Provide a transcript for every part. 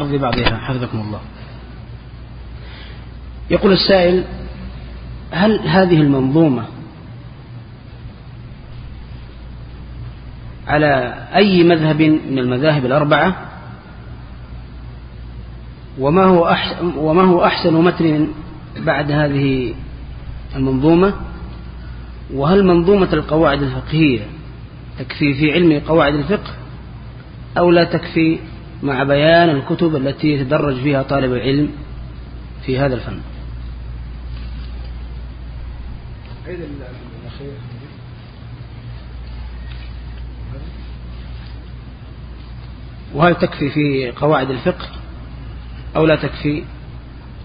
عرض بعضها. حفظكم الله. يقول السائل هل هذه المنظومة على أي مذهب من المذاهب الأربعة؟ وما هو أحسن, وما هو أحسن متن بعد هذه المنظومة؟ وهل منظومة القواعد الفقهية تكفي في علم قواعد الفقه أو لا تكفي؟ مع بيان الكتب التي يتدرج فيها طالب العلم في هذا الفن. وهل تكفي في قواعد الفقه أو لا تكفي؟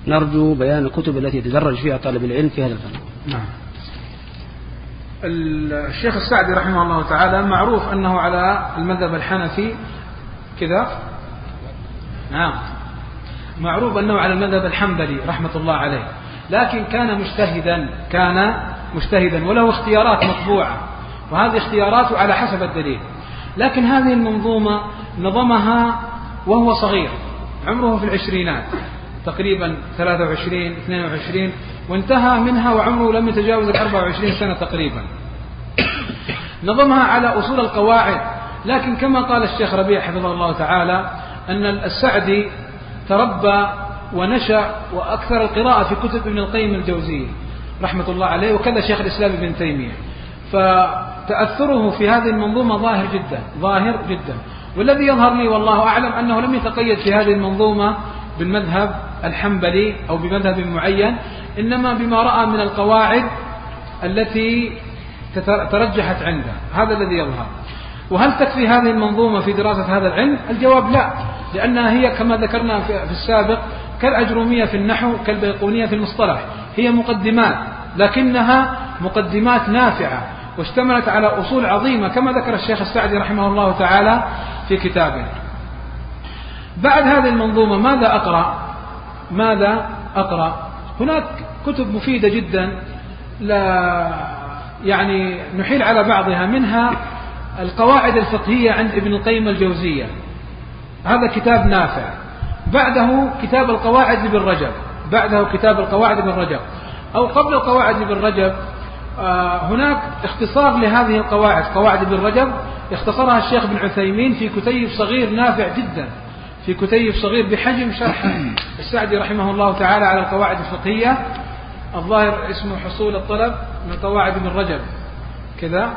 نرجو بيان الكتب التي يتدرج فيها طالب العلم في هذا الفن. نعم. الشيخ السعدي رحمه الله تعالى معروف أنه على المذهب الحنفي كذا. نعم. معروف أنه على المذهب الحنبلي رحمة الله عليه. لكن كان مجتهدا كان مجتهدا وله اختيارات مطبوعة. وهذه اختياراته على حسب الدليل. لكن هذه المنظومة نظمها وهو صغير. عمره في العشرينات. تقريبا 23 22 وانتهى منها وعمره لم يتجاوز ال 24 سنة تقريبا. نظمها على أصول القواعد. لكن كما قال الشيخ ربيع حفظه الله تعالى أن السعدي تربى ونشأ وأكثر القراءة في كتب ابن القيم الجوزية رحمة الله عليه وكذا شيخ الإسلام ابن تيمية. فتأثره في هذه المنظومة ظاهر جدا ظاهر جدا. والذي يظهر لي والله أعلم أنه لم يتقيد في هذه المنظومة بالمذهب الحنبلي أو بمذهب معين إنما بما رأى من القواعد التي ترجحت عنده. هذا الذي يظهر. وهل تكفي هذه المنظومة في دراسة هذا العلم؟ الجواب لا. لأنها هي كما ذكرنا في السابق كالأجرومية في النحو كالبيقونية في المصطلح. هي مقدمات لكنها مقدمات نافعة واشتملت على أصول عظيمة كما ذكر الشيخ السعدي رحمه الله تعالى في كتابه. بعد هذه المنظومة ماذا أقرأ؟ ماذا أقرأ؟ هناك كتب مفيدة جدا لا يعني نحيل على بعضها منها القواعد الفقهية عند ابن القيم الجوزية. هذا كتاب نافع. بعده كتاب القواعد لابن رجب. بعده كتاب القواعد لابن رجب. أو قبل القواعد لابن رجب آه، هناك اختصار لهذه القواعد. قواعد ابن رجب اختصرها الشيخ ابن عثيمين في كتيب صغير نافع جدا. في كتيب صغير بحجم شرح السعدي رحمه الله تعالى على القواعد الفقهية. الظاهر اسمه حصول الطلب من قواعد ابن رجب. كذا.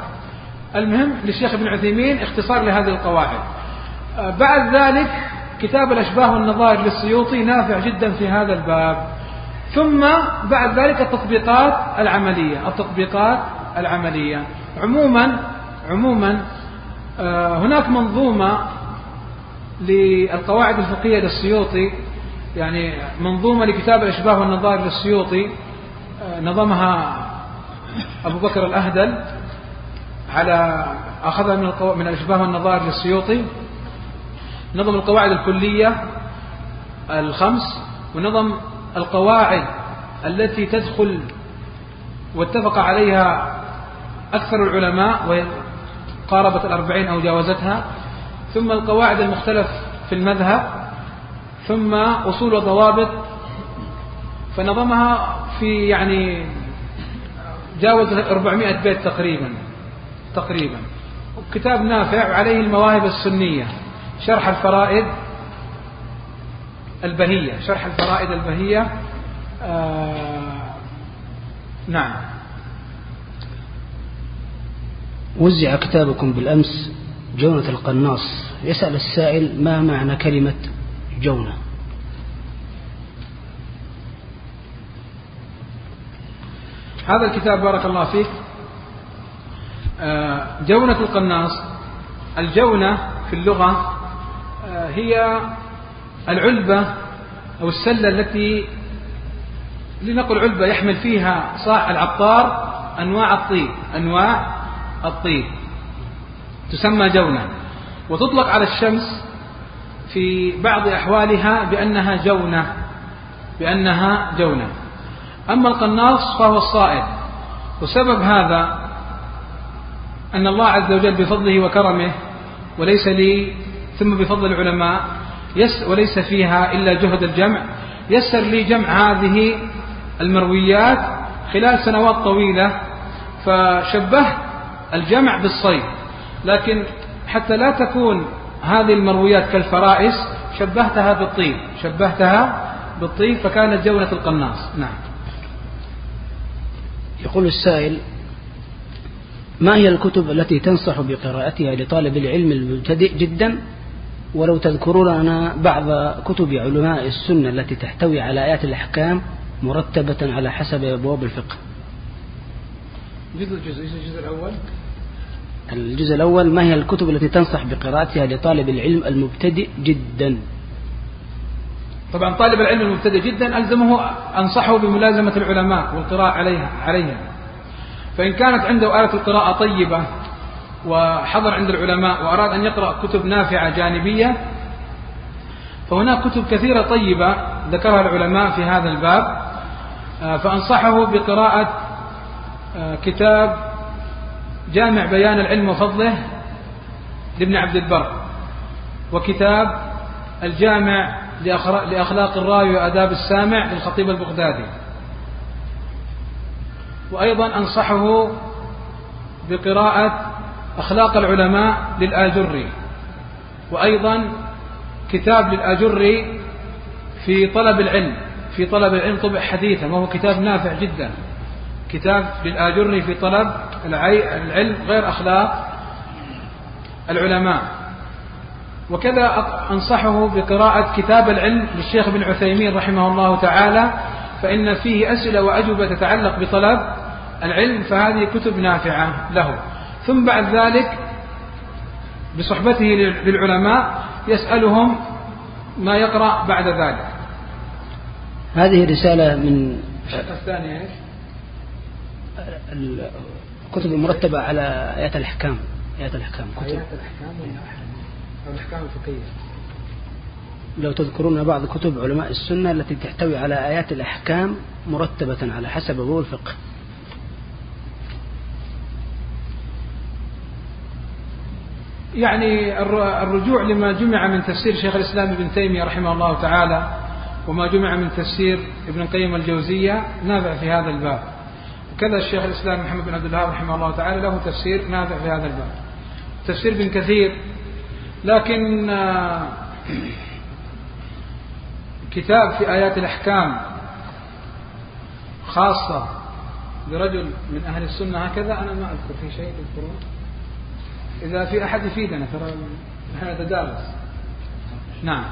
المهم للشيخ ابن عثيمين اختصار لهذه القواعد. بعد ذلك كتاب الأشباه والنظائر للسيوطي نافع جدا في هذا الباب ثم بعد ذلك التطبيقات العملية التطبيقات العملية عموما عموما آه، هناك منظومة للقواعد الفقهية للسيوطي يعني منظومة لكتاب الأشباه والنظائر للسيوطي آه، نظمها أبو بكر الأهدل على أخذها من. من الأشباه والنظائر للسيوطي نظم القواعد الكلية الخمس ونظم القواعد التي تدخل واتفق عليها أكثر العلماء وهي قاربت الأربعين أو جاوزتها. ثم القواعد المختلف في المذهب ثم أصول وضوابط فنظمها في يعني جاوز 400 بيت تقريبا تقريبا. كتاب نافع عليه المواهب السنية. شرح الفرائد البهية شرح الفرائد البهية آه نعم. وزع كتابكم بالأمس جونة القناص. يسأل السائل ما معنى كلمة جونة هذا الكتاب بارك الله فيك. آه، جونة القناص الجونة في اللغة هي العلبة أو السلة التي لنقل علبة يحمل فيها صاع العطار أنواع الطيب أنواع الطيب. تسمى جونة وتطلق على الشمس في بعض أحوالها بأنها جونة بأنها جونة. أما القناص فهو الصائد وسبب هذا أن الله عز وجل بفضله وكرمه وليس لي ثم بفضل العلماء يس وليس فيها إلا جهد الجمع. يسر لي جمع هذه المرويات خلال سنوات طويلة فشبهت الجمع بالصيد. لكن حتى لا تكون هذه المرويات كالفرائس شبهتها بالطين شبهتها بالطين فكانت جولة القناص. نعم. يقول السائل ما هي الكتب التي تنصح بقراءتها لطالب العلم المبتدئ جدا؟ ولو تذكرون لنا بعض كتب علماء السنة التي تحتوي على آيات الأحكام مرتبة على حسب أبواب الفقه. جزء الجزء الجزء الأول. الجزء الأول ما هي الكتب التي تنصح بقراءتها لطالب العلم المبتدئ جدا؟ طبعا طالب العلم المبتدئ جدا ألزمه أنصحه بملازمة العلماء والقراءة عليها عليها فإن كانت عنده آلة القراءة طيبة وحضر عند العلماء وأراد أن يقرأ كتب نافعة جانبية فهناك كتب كثيرة طيبة ذكرها العلماء في هذا الباب. آه، فأنصحه بقراءة آه، كتاب جامع بيان العلم وفضله لابن عبد البر وكتاب الجامع لأخلاق الراوي وآداب السامع للخطيب البغدادي. وأيضا أنصحه بقراءة أخلاق العلماء للآجري وأيضا كتاب للآجري في طلب العلم في طلب العلم طبع حديثا وهو كتاب نافع جدا. كتاب للآجري في طلب العلم غير أخلاق العلماء. وكذا أنصحه بقراءة كتاب العلم للشيخ ابن عثيمين رحمه الله تعالى فإن فيه أسئلة وأجوبة تتعلق بطلب العلم فهذه كتب نافعة له. ثم بعد ذلك بصحبته للعلماء يسألهم ما يقرأ بعد ذلك. هذه رسالة من الثانية؟ الكتب المرتبة على آيات الأحكام. آيات الأحكام كتب. آيات الأحكام الأحكام الفقهية. لو تذكرون بعض كتب علماء السنة التي تحتوي على آيات الأحكام مرتبة على حسب أبواب الفقه. يعني الرجوع لما جمع من تفسير شيخ الإسلام ابن تيمية رحمه الله تعالى وما جمع من تفسير ابن القيم الجوزية نافع في هذا الباب. وكذا الشيخ الإسلام محمد بن عبد الوهاب رحمه الله تعالى له تفسير نافع في هذا الباب. تفسير ابن كثير لكن آه، كتاب في آيات الأحكام خاصة لرجل من أهل السنة هكذا أنا ما أذكر في شيء تذكرون إذا في أحد يفيدنا ترى نحن نتدارس نعم.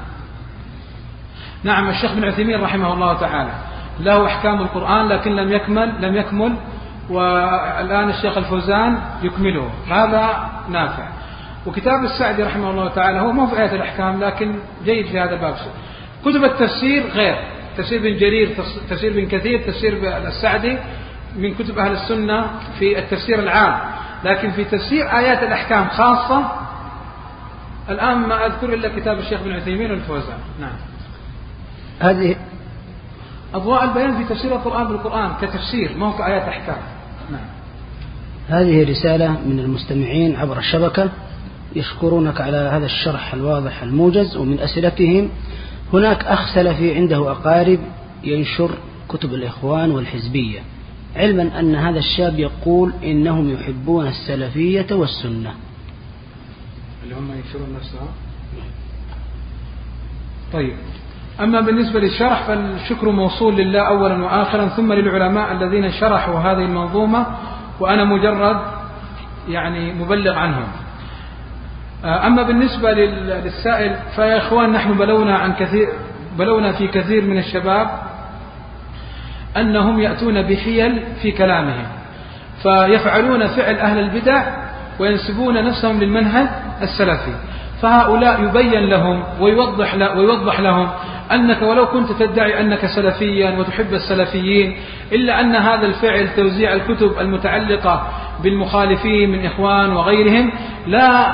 نعم الشيخ بن عثيمين رحمه الله تعالى. له أحكام القرآن لكن لم يكمل لم يكمل والآن الشيخ الفوزان يكمله. هذا نافع. وكتاب السعدي رحمه الله تعالى هو ما في آية الأحكام لكن جيد في هذا الباب. كتب التفسير غير. تفسير بن جرير تفسير بن كثير تفسير السعدي من كتب أهل السنة في التفسير العام. لكن في تفسير آيات الأحكام خاصة الآن ما أذكر إلا كتاب الشيخ بن عثيمين والفوزان. نعم. هذه أضواء البيان في تفسير القرآن بالقرآن كتفسير ما هو كآيات أحكام. نعم. هذه رسالة من المستمعين عبر الشبكة يشكرونك على هذا الشرح الواضح الموجز ومن أسئلتهم هناك أخ سلفي عنده أقارب ينشر كتب الإخوان والحزبية. علما أن هذا الشاب يقول إنهم يحبون السلفية والسنة. اللي هم ينشرون نفسها طيب. أما بالنسبة للشرح فالشكر موصول لله أولا وآخرا ثم للعلماء الذين شرحوا هذه المنظومة وأنا مجرد يعني مبلغ عنهم. أما بالنسبة للسائل فيا إخوان نحن بلونا عن كثير بلونا في كثير من الشباب أنهم يأتون بحيل في كلامهم. فيفعلون فعل أهل البدع وينسبون نفسهم للمنهج السلفي. فهؤلاء يبين لهم ويوضح, ويوضح لهم أنك ولو كنت تدعي أنك سلفيا وتحب السلفيين إلا أن هذا الفعل توزيع الكتب المتعلقة بالمخالفين من إخوان وغيرهم لا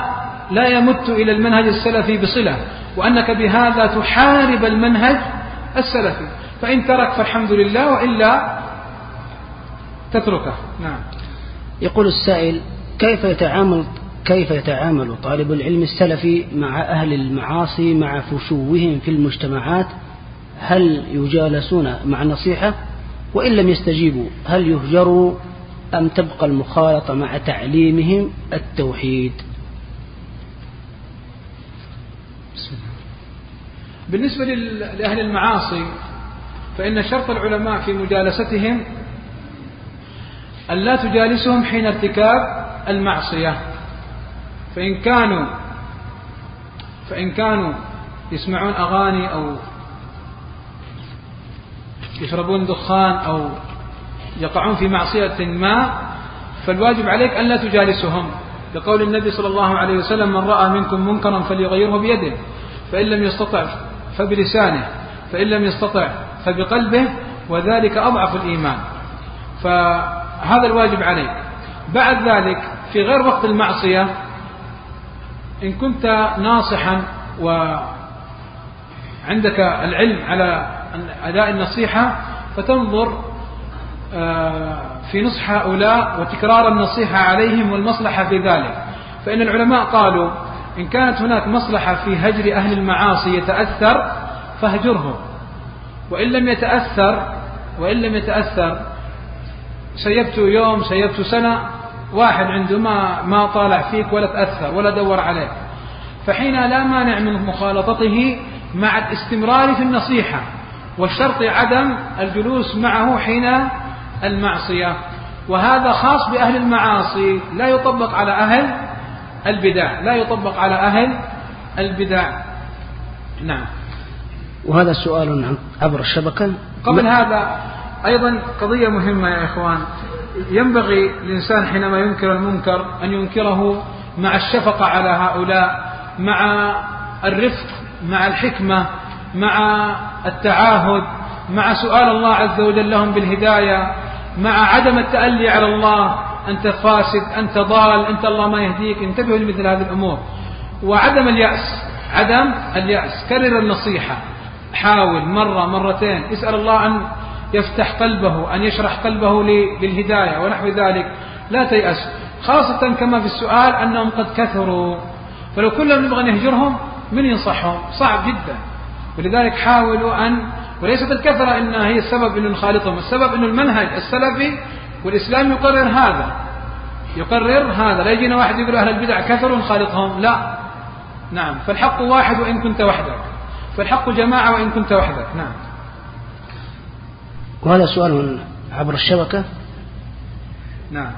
لا يمت إلى المنهج السلفي بصلة وأنك بهذا تحارب المنهج السلفي. فإن ترك فالحمد لله وإلا تتركه. نعم. يقول السائل كيف يتعامل كيف يتعامل طالب العلم السلفي مع أهل المعاصي مع فشوهم في المجتمعات؟ هل يجالسون مع نصيحة وإن لم يستجيبوا هل يهجروا أم تبقى المخالطة مع تعليمهم التوحيد؟ بالنسبة لأهل المعاصي فإن شرط العلماء في مجالستهم أن لا تجالسهم حين ارتكاب المعصية. فإن كانوا فإن كانوا يسمعون أغاني أو يشربون دخان أو يقعون في معصية ما فالواجب عليك أن لا تجالسهم. لقول النبي صلى الله عليه وسلم من رأى منكم منكرا فليغيره بيده فإن لم يستطع فبلسانه فإن لم يستطع فبقلبه وذلك أضعف الإيمان. فهذا الواجب عليك. بعد ذلك في غير وقت المعصية إن كنت ناصحا وعندك العلم على أداء النصيحة فتنظر آه، في نصح هؤلاء وتكرار النصيحة عليهم والمصلحة في ذلك. فإن العلماء قالوا إن كانت هناك مصلحة في هجر أهل المعاصي يتأثر فاهجره وإن لم يتأثر وإن لم يتأثر سيبت يوم سيبت سنة واحد عنده ما ما طالع فيك ولا تأثر ولا دور عليك. فحين لا مانع من مخالطته مع الاستمرار في النصيحة والشرط عدم الجلوس معه حين المعصية. وهذا خاص بأهل المعاصي لا يطبق على أهل البدع لا يطبق على أهل البدع. نعم. وهذا سؤال عبر الشبكة. قبل هذا أيضا قضية مهمة يا إخوان. ينبغي الإنسان حينما ينكر المنكر أن ينكره مع الشفقة على هؤلاء مع الرفق مع الحكمة مع التعاهد مع سؤال الله عز وجل لهم بالهداية مع عدم التألي على الله أنت فاسد أنت ضال أنت الله ما يهديك. انتبهوا لمثل هذه الأمور. وعدم اليأس عدم اليأس. كرر النصيحة. حاول مرة مرتين. اسأل الله أن يفتح قلبه أن يشرح قلبه للهداية ونحو ذلك. لا تيأس. خاصة كما في السؤال أنهم قد كثروا. فلو كلهم نبغى نهجرهم من ينصحهم؟ صعب جدا. ولذلك حاولوا أن وليست الكثرة إنها هي السبب أنه نخالطهم. السبب أنه المنهج السلفي والإسلام يقرر هذا. يقرر هذا. لا يجينا واحد يقول أهل البدع كثروا نخالطهم. لا. نعم. فالحق واحد وإن كنت وحدك. فالحق جماعة وإن كنت وحدك نعم. وهذا سؤال عبر الشبكة. نعم.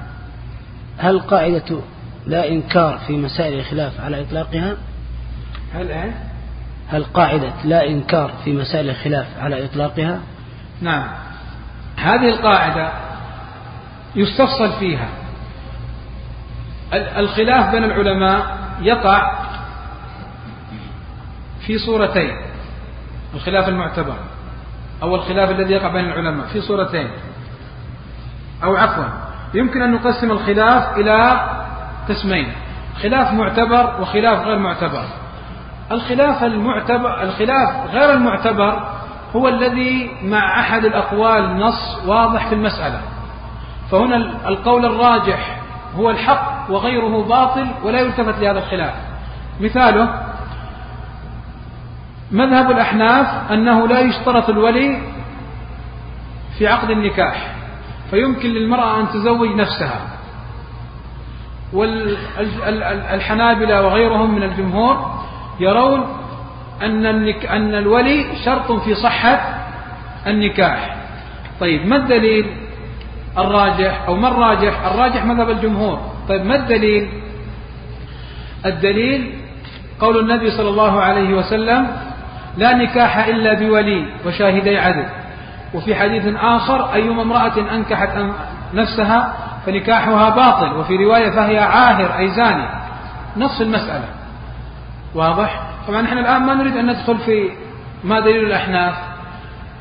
هل قاعدة لا إنكار في مسائل الخلاف على إطلاقها؟ هل إيه؟ هل قاعدة لا إنكار في مسائل الخلاف على إطلاقها؟ نعم. هذه القاعدة يستفصل فيها. الخلاف بين العلماء يقع في صورتين. الخلاف المعتبر أو الخلاف الذي يقع بين العلماء في صورتين. أو عفوا يمكن أن نقسم الخلاف إلى قسمين خلاف معتبر وخلاف غير معتبر. الخلاف المعتبر الخلاف غير المعتبر هو الذي مع أحد الأقوال نص واضح في المسألة. فهنا القول الراجح هو الحق وغيره باطل ولا يلتفت لهذا الخلاف. مثاله مذهب الأحناف أنه لا يشترط الولي في عقد النكاح فيمكن للمرأة أن تزوج نفسها. والحنابلة وغيرهم من الجمهور يرون أن. أن الولي شرط في صحة النكاح. طيب ما الدليل الراجح أو ما الراجح؟ الراجح مذهب الجمهور. طيب ما الدليل؟ الدليل قول النبي صلى الله عليه وسلم لا نكاح إلا بولي وشاهدي عدل وفي حديث آخر أيما امرأة أنكحت نفسها فنكاحها باطل. وفي رواية فهي عاهر أي زاني. نص المسألة. واضح؟ طبعا نحن الآن ما نريد أن ندخل في ما دليل الأحناف.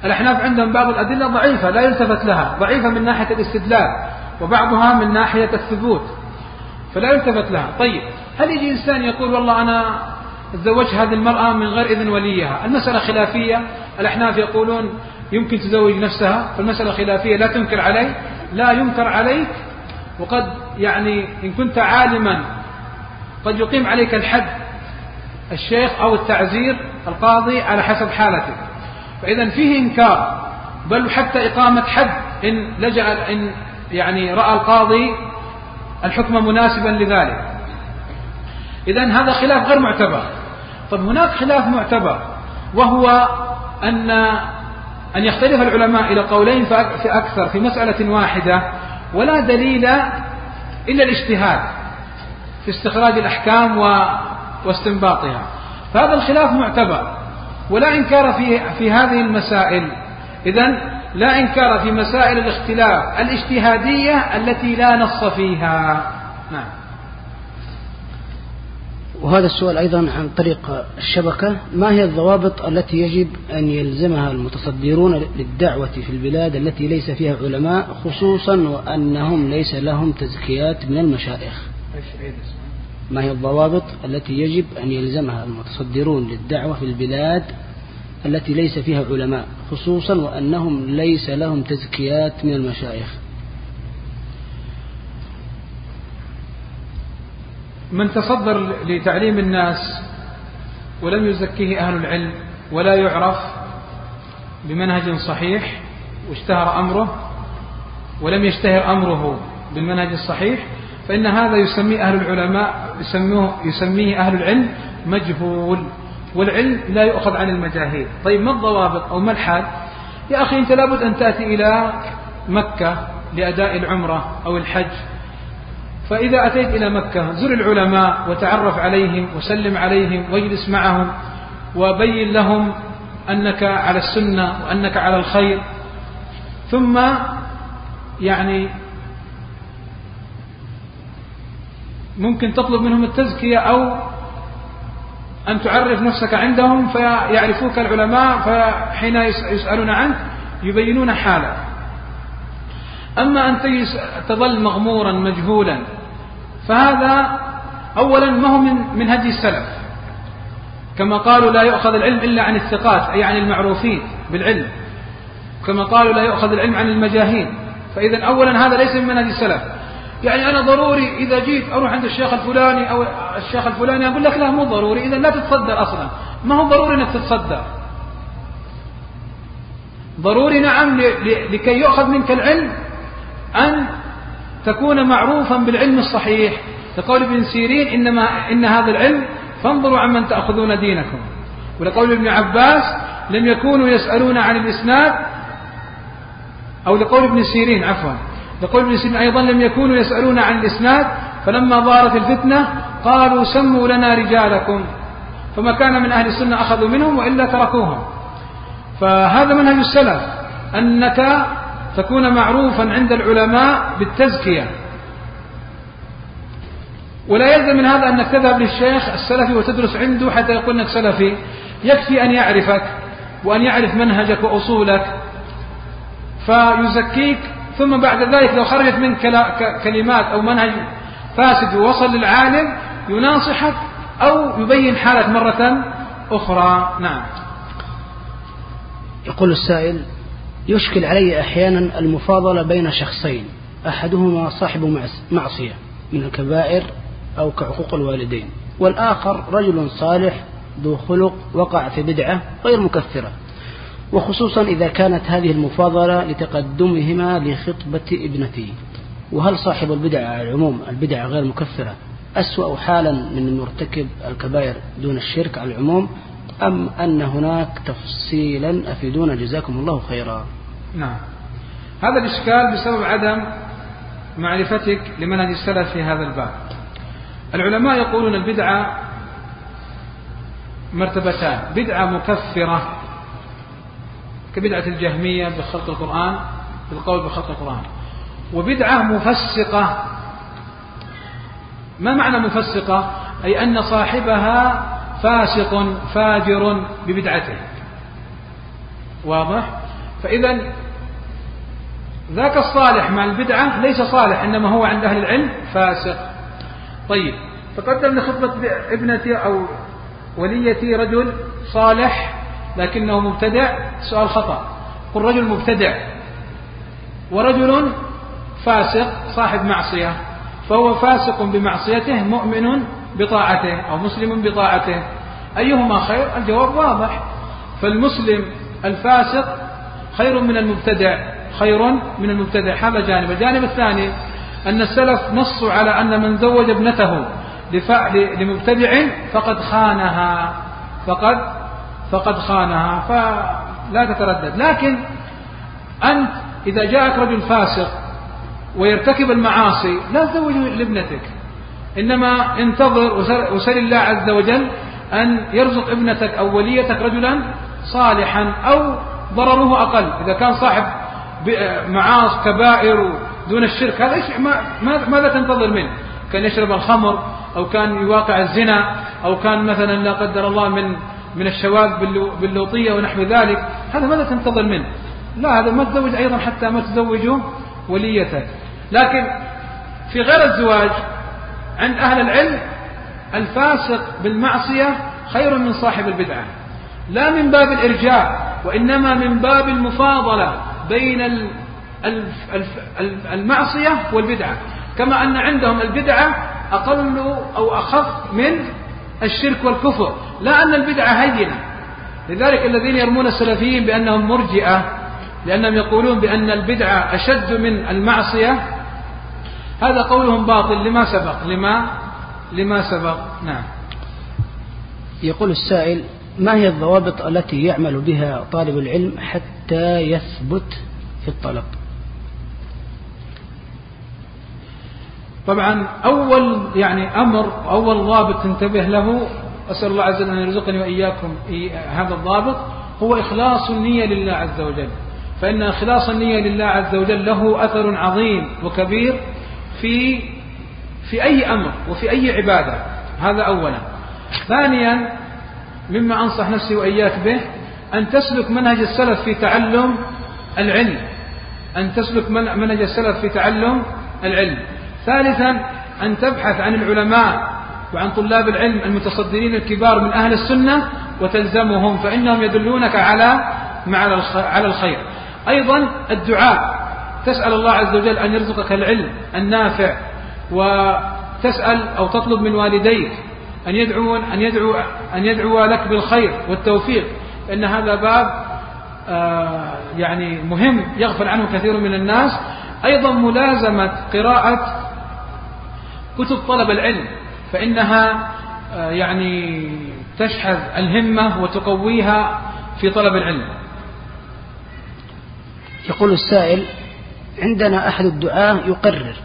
الأحناف عندهم بعض الأدلة ضعيفة لا يلتفت لها. ضعيفة من ناحية الاستدلال وبعضها من ناحية الثبوت. فلا يلتفت لها. طيب هل يجي إنسان يقول والله أنا تزوج هذه المرأة من غير إذن وليها. المسألة خلافية. الأحناف يقولون يمكن تزوج نفسها. فالمسألة خلافية. لا تنكر عليه لا ينكر عليك. وقد يعني إن كنت عالما قد يقيم عليك الحد الشيخ أو التعزير القاضي على حسب حالتك. فإذا فيه إنكار. بل حتى إقامة حد إن لجأ إن يعني رأى القاضي الحكم مناسبا لذلك. إذا هذا خلاف غير معتبر. طب هناك خلاف معتبر وهو أن أن يختلف العلماء إلى قولين في أكثر في مسألة واحدة ولا دليل إلا الاجتهاد في استخراج الأحكام واستنباطها. فهذا الخلاف معتبر ولا إنكار في في هذه المسائل. إذا لا إنكار في مسائل الاختلاف الاجتهادية التي لا نص فيها. نعم. وهذا السؤال أيضا عن طريق الشبكة. ما هي الضوابط التي يجب أن يلزمها المتصدرون للدعوة في البلاد التي ليس فيها علماء خصوصا وأنهم ليس لهم تزكيات من المشايخ ما هي الضوابط التي يجب أن يلزمها المتصدرون للدعوة في البلاد التي ليس فيها علماء خصوصا وأنهم ليس لهم تزكيات من المشايخ من تصدر لتعليم الناس ولم يزكيه أهل العلم ولا يعرف بمنهج صحيح واشتهر أمره ولم يشتهر أمره بالمنهج الصحيح فإن هذا يسميه أهل العلماء يسموه يسميه أهل العلم مجهول والعلم لا يؤخذ عن المجاهيل. طيب ما الضوابط أو ما الحال؟ يا أخي أنت لابد أن تأتي إلى مكة لأداء العمرة أو الحج فإذا أتيت إلى مكة زر العلماء وتعرف عليهم وسلم عليهم واجلس معهم وبين لهم أنك على السنة وأنك على الخير. ثم يعني ممكن تطلب منهم التزكية أو أن تعرف نفسك عندهم فيعرفوك العلماء فحين يسألون عنك يبينون حالك. أما أن تظل مغمورا مجهولا فهذا أولا ما هو من من هدي السلف. كما قالوا لا يؤخذ العلم إلا عن الثقات أي عن المعروفين بالعلم. كما قالوا لا يؤخذ العلم عن المجاهيل فإذا أولا هذا ليس من منهج السلف. يعني أنا ضروري إذا جيت أروح عند الشيخ الفلاني أو الشيخ الفلاني أقول لك لا مو ضروري إذا لا تتصدر أصلا. ما هو ضروري أنك تتصدر؟ ضروري نعم لكي يؤخذ منك العلم أن تكون معروفا بالعلم الصحيح. لقول ابن سيرين إنما إن هذا العلم فانظروا عمن تأخذون دينكم. ولقول ابن عباس لم يكونوا يسألون عن الإسناد أو لقول ابن سيرين عفوا. لقول ابن سيرين أيضا لم يكونوا يسألون عن الإسناد فلما ظهرت الفتنة قالوا سموا لنا رجالكم. فما كان من أهل السنة أخذوا منهم وإلا تركوهم. فهذا منهج السلف أنك تكون معروفا عند العلماء بالتزكية. ولا يلزم من هذا أنك تذهب للشيخ السلفي وتدرس عنده حتى يقول أنك سلفي يكفي أن يعرفك وأن يعرف منهجك وأصولك فيزكيك. ثم بعد ذلك لو خرجت منك كلمات أو منهج فاسد ووصل للعالم يناصحك أو يبين حالك مرة أخرى. نعم. يقول السائل يشكل علي أحيانا المفاضلة بين شخصين أحدهما صاحب معصية من الكبائر أو كعقوق الوالدين والآخر رجل صالح ذو خلق وقع في بدعة غير مكثرة وخصوصا إذا كانت هذه المفاضلة لتقدمهما لخطبة ابنتي. وهل صاحب البدع على العموم البدع غير مكثرة أسوأ حالا من المرتكب الكبائر دون الشرك على العموم. أم أن هناك تفصيلا أفيدونا جزاكم الله خيرا؟ نعم. هذا الإشكال بسبب عدم معرفتك لمنهج السلف في هذا الباب. العلماء يقولون البدعة مرتبتان. بدعة مكفرة كبدعة الجهمية بخلق القرآن بالقول بخلق القرآن. وبدعة مفسقة. ما معنى مفسقة؟ أي أن صاحبها فاسق فاجر ببدعته. واضح؟ فإذا ذاك الصالح مع البدعة ليس صالح إنما هو عند أهل العلم فاسق. طيب تقدم لخطبة ابنتي أو وليتي رجل صالح لكنه مبتدع. سؤال خطأ. قل رجل مبتدع ورجل فاسق صاحب معصية فهو فاسق بمعصيته مؤمن بطاعته أو مسلم بطاعته. أيهما خير؟ الجواب واضح. فالمسلم الفاسق خير من المبتدع خير من المبتدع. هذا جانب. الجانب الثاني أن السلف نصوا على أن من زوج ابنته لمبتدع فقد خانها. فقد فقد خانها. فلا تتردد. لكن أنت إذا جاءك رجل فاسق ويرتكب المعاصي لا تزوجه لابنتك. إنما انتظر وسل الله عز وجل أن يرزق ابنتك أو وليتك رجلا صالحا أو ضرره أقل. إذا كان صاحب معاص كبائر دون الشرك هذا إيش ماذا تنتظر منه؟ كان يشرب الخمر أو كان يواقع الزنا أو كان مثلا لا قدر الله من من الشواذ باللوطية ونحو ذلك. هذا ماذا تنتظر منه؟ لا هذا ما تزوج أيضا حتى ما تزوجه وليتك. لكن في غير الزواج عند أهل العلم الفاسق بالمعصية خير من صاحب البدعة. لا من باب الإرجاء وإنما من باب المفاضلة بين المعصية والبدعة. كما أن عندهم البدعة أقل أو أخف من الشرك والكفر. لا أن البدعة هينة. لذلك الذين يرمون السلفيين بأنهم مرجئة لأنهم يقولون بأن البدعة أشد من المعصية هذا قولهم باطل لما سبق؟ لما؟ لما سبق؟ نعم. يقول السائل ما هي الضوابط التي يعمل بها طالب العلم حتى يثبت في الطلب؟ طبعا أول يعني أمر أول ضابط تنتبه له أسأل الله عز وجل أن يرزقني وإياكم هذا الضابط هو إخلاص النية لله عز وجل. فإن إخلاص النية لله عز وجل له أثر عظيم وكبير في في أي أمر وفي أي عبادة. هذا أولا. ثانيا مما أنصح نفسي وإياك به أن تسلك منهج السلف في تعلم العلم. أن تسلك منهج السلف في تعلم العلم. ثالثا أن تبحث عن العلماء وعن طلاب العلم المتصدرين الكبار من أهل السنة وتلزمهم فإنهم يدلونك على على الخير. أيضا الدعاء. تسأل الله عز وجل أن يرزقك العلم النافع وتسأل أو تطلب من والديك أن يدعو أن يدعو أن يدعو لك بالخير والتوفيق. إن هذا باب آه، يعني مهم يغفل عنه كثير من الناس. أيضا ملازمة قراءة كتب طلب العلم فإنها آه، يعني تشحذ الهمة وتقويها في طلب العلم. يقول السائل عندنا أحد الدعاة يقرر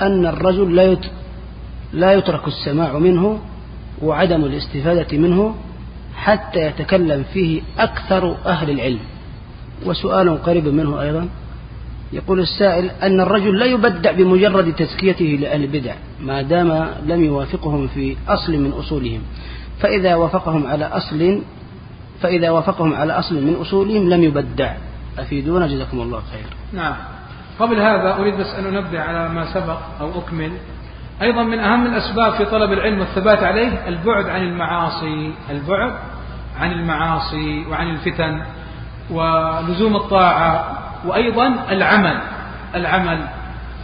أن الرجل لا يترك السماع منه وعدم الاستفادة منه حتى يتكلم فيه أكثر أهل العلم. وسؤال قريب منه أيضا. يقول السائل أن الرجل لا يبدع بمجرد تزكيته لأهل البدع ما دام لم يوافقهم في أصل من أصولهم. فإذا وافقهم على أصل فإذا وافقهم على أصل من أصولهم لم يبدع. أفيدونا؟ جزاكم الله خير. نعم. قبل هذا أريد بس أن أنبه على ما سبق أو أكمل. أيضا من أهم الأسباب في طلب العلم والثبات عليه البعد عن المعاصي البعد عن المعاصي وعن الفتن ولزوم الطاعة وأيضا العمل العمل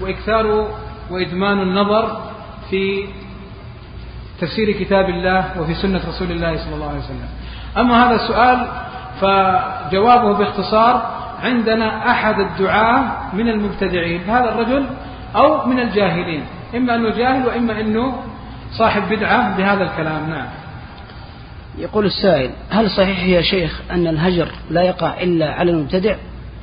وإكثار وإدمان النظر في تفسير كتاب الله وفي سنة رسول الله صلى الله عليه وسلم. أما هذا السؤال فجوابه باختصار عندنا أحد الدعاة من المبتدعين هذا الرجل أو من الجاهلين إما أنه جاهل وإما أنه صاحب بدعة بهذا الكلام نعم. يقول السائل هل صحيح يا شيخ أن الهجر لا يقع إلا على المبتدع؟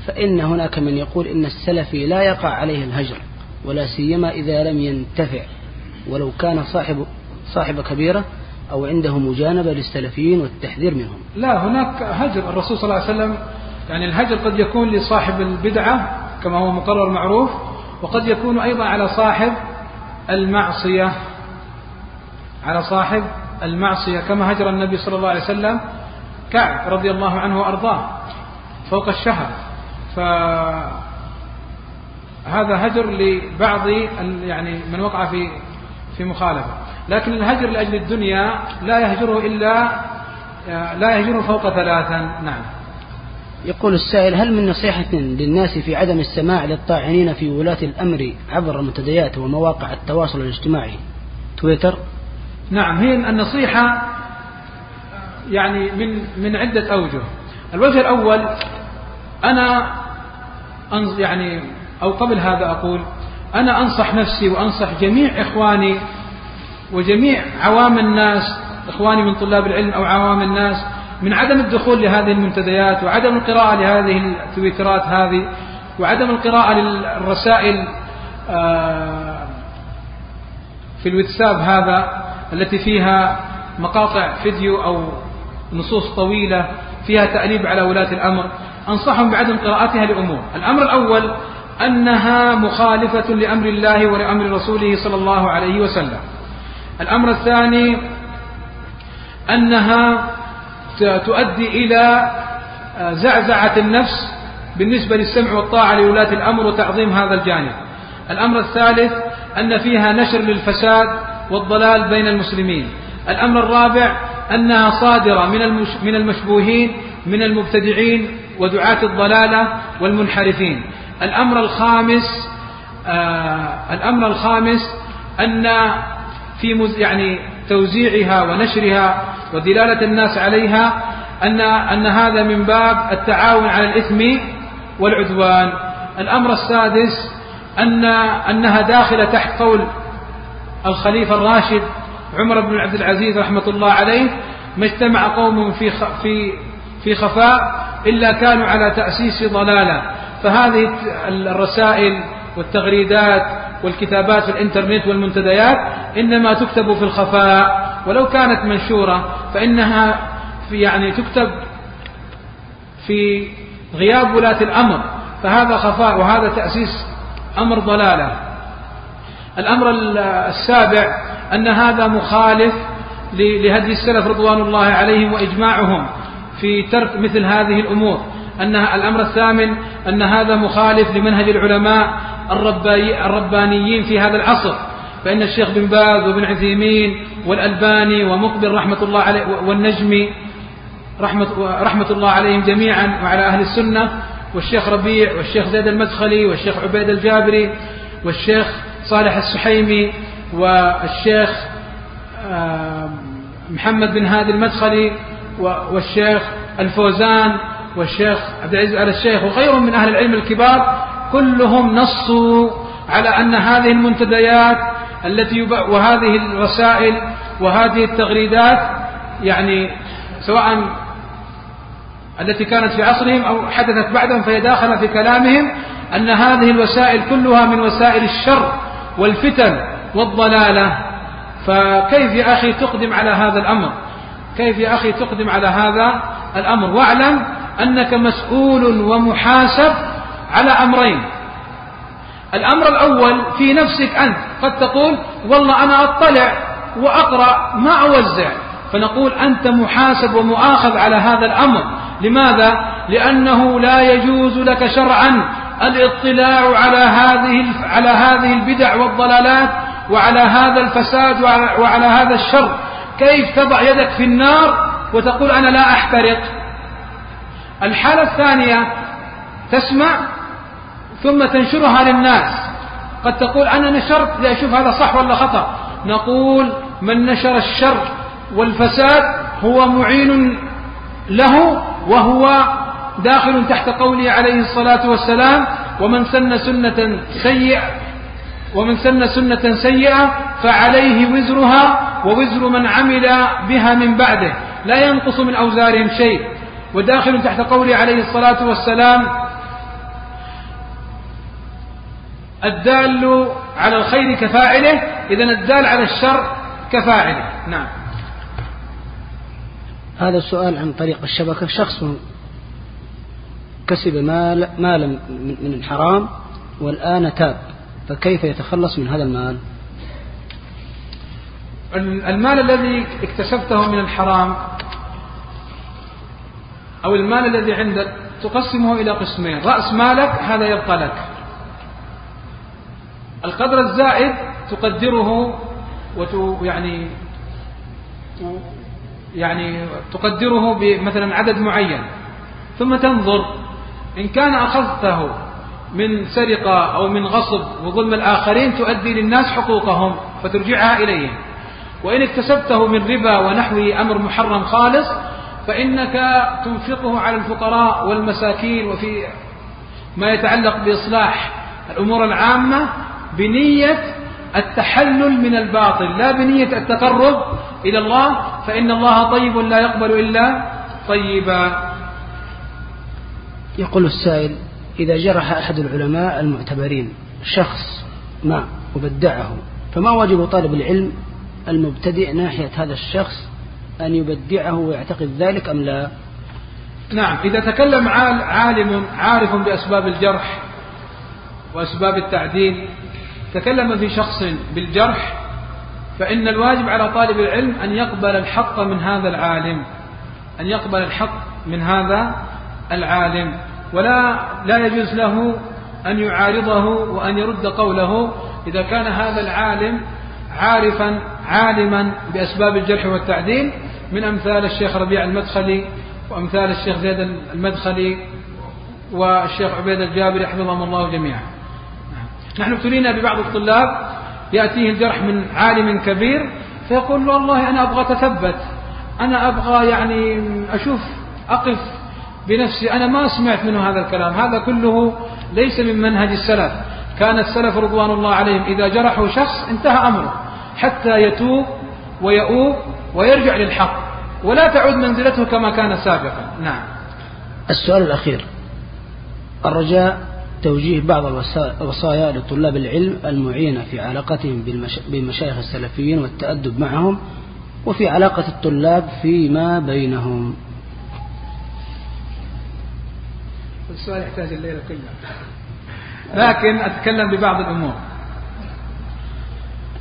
فإن هناك من يقول إن السلفي لا يقع عليه الهجر ولا سيما إذا لم ينتفع. ولو كان صاحب صاحب كبيرة أو عنده مجانبة للسلفيين والتحذير منهم. لا هناك هجر الرسول صلى الله عليه وسلم يعني الهجر قد يكون لصاحب البدعة كما هو مقرر معروف وقد يكون أيضا على صاحب المعصية على صاحب المعصية كما هجر النبي صلى الله عليه وسلم كعب رضي الله عنه وأرضاه فوق الشهر. فهذا هجر لبعض يعني من وقع في في مخالفة. لكن الهجر لأجل الدنيا لا يهجره إلا لا يهجره فوق ثلاثا. نعم. يقول السائل هل من نصيحة للناس في عدم السماع للطاعنين في ولاة الأمر عبر المنتديات ومواقع التواصل الاجتماعي؟ تويتر. نعم هي النصيحة يعني من من عدة أوجه. الوجه الأول أنا يعني أو قبل هذا أقول أنا أنصح نفسي وأنصح جميع إخواني وجميع عوام الناس إخواني من طلاب العلم أو عوام الناس من عدم الدخول لهذه المنتديات وعدم القراءة لهذه التويترات هذه وعدم القراءة للرسائل آه، في الواتساب هذا التي فيها مقاطع فيديو أو نصوص طويلة فيها تأليب على ولاة الأمر أنصحهم بعدم قراءتها لأمور. الأمر الأول أنها مخالفة لأمر الله ولأمر رسوله صلى الله عليه وسلم. الأمر الثاني أنها تؤدي إلى زعزعة النفس بالنسبة للسمع والطاعة لولاة الأمر وتعظيم هذا الجانب. الأمر الثالث أن فيها نشر للفساد والضلال بين المسلمين. الأمر الرابع أنها صادرة من من المشبوهين من المبتدعين ودعاة الضلالة والمنحرفين. الأمر الخامس آه الأمر الخامس أن في يعني توزيعها ونشرها ودلالة الناس عليها أن أن هذا من باب التعاون على الإثم والعدوان. الأمر السادس أن أنها داخلة تحت قول الخليفة الراشد عمر بن عبد العزيز رحمة الله عليه ما اجتمع قوم في في في خفاء إلا كانوا على تأسيس ضلالة. فهذه الرسائل والتغريدات والكتابات في الإنترنت والمنتديات إنما تكتب في الخفاء ولو كانت منشورة فإنها في يعني تكتب في غياب ولاة الأمر فهذا خفاء وهذا تأسيس أمر ضلالة. الأمر السابع أن هذا مخالف لهدي السلف رضوان الله عليهم وإجماعهم في ترك مثل هذه الأمور. أن الأمر الثامن أن هذا مخالف لمنهج العلماء الربانيين في هذا العصر. فإن الشيخ بن باز وابن عثيمين والألباني ومقبل رحمة الله عليه والنجمي رحمة, رحمة الله عليهم جميعا وعلى أهل السنة. والشيخ ربيع والشيخ زيد المدخلي والشيخ عبيد الجابري والشيخ صالح السحيمي والشيخ محمد بن هادي المدخلي والشيخ الفوزان والشيخ عبد العزيز آل الشيخ وغيرهم من أهل العلم الكبار كلهم نصوا على أن هذه المنتديات التي وهذه الرسائل وهذه التغريدات يعني سواء التي كانت في عصرهم أو حدثت بعدهم فهي داخلة في كلامهم أن هذه الوسائل كلها من وسائل الشر والفتن والضلالة. فكيف يا أخي تقدم على هذا الأمر؟ كيف يا أخي تقدم على هذا الأمر؟ واعلم أنك مسؤول ومحاسب على أمرين. الأمر الأول في نفسك أنت قد تقول والله أنا أطلع وأقرأ ما أوزع. فنقول أنت محاسب ومؤاخذ على هذا الأمر. لماذا؟ لأنه لا يجوز لك شرعا الاطلاع على هذه على هذه البدع والضلالات وعلى هذا الفساد وعلى, هذا الشر. كيف تضع يدك في النار وتقول أنا لا أحترق؟ الحالة الثانية تسمع ثم تنشرها للناس. قد تقول أنا نشرت لأشوف هذا صح ولا خطأ. نقول من نشر الشر والفساد هو معين له وهو داخل تحت قوله عليه الصلاة والسلام ومن سن سنة سيئة ومن سن سنة سيئة فعليه وزرها ووزر من عمل بها من بعده. لا ينقص من أوزارهم شيء. وداخل تحت قوله عليه الصلاة والسلام الدال على الخير كفاعله إذا الدال على الشر كفاعله. نعم. هذا السؤال عن طريق الشبكة. شخص كسب مال مالا من الحرام والآن تاب فكيف يتخلص من هذا المال؟ المال الذي اكتسبته من الحرام أو المال الذي عندك تقسمه إلى قسمين. رأس مالك هذا يبقى لك. القدر الزائد تقدره وت يعني يعني تقدره بمثلا عدد معين. ثم تنظر إن كان أخذته من سرقة أو من غصب وظلم الآخرين تؤدي للناس حقوقهم فترجعها إليهم. وإن اكتسبته من ربا ونحوه أمر محرم خالص فإنك تنفقه على الفقراء والمساكين وفي ما يتعلق بإصلاح الأمور العامة بنية التحلل من الباطل لا بنية التقرب إلى الله فإن الله طيب لا يقبل إلا طيبا. يقول السائل إذا جرح أحد العلماء المعتبرين شخص ما وبدعه فما واجب طالب العلم المبتدئ ناحية هذا الشخص أن يبدعه ويعتقد ذلك أم لا؟ نعم إذا تكلم عالم عارف بأسباب الجرح وأسباب التعديل تكلم في شخص بالجرح فإن الواجب على طالب العلم أن يقبل الحق من هذا العالم أن يقبل الحق من هذا العالم. ولا لا يجوز له أن يعارضه وأن يرد قوله إذا كان هذا العالم عارفا عالما بأسباب الجرح والتعديل من أمثال الشيخ ربيع المدخلي وأمثال الشيخ زيد المدخلي والشيخ عبيد الجابري حفظهم الله جميعا. نحن ابتلينا ببعض الطلاب يأتيه الجرح من عالم كبير فيقول والله أنا أبغى أتثبت أنا أبغى يعني أشوف أقف بنفسي أنا ما سمعت منه هذا الكلام هذا كله ليس من منهج السلف. كان السلف رضوان الله عليهم إذا جرحوا شخص انتهى أمره حتى يتوب ويؤوب ويرجع للحق ولا تعود منزلته كما كان سابقا. نعم. السؤال الأخير. الرجاء توجيه بعض الوصايا لطلاب العلم المعينة في علاقتهم بالمشايخ السلفيين والتأدب معهم وفي علاقة الطلاب فيما بينهم. السؤال يحتاج الليلة كلها. لكن أتكلم ببعض الأمور.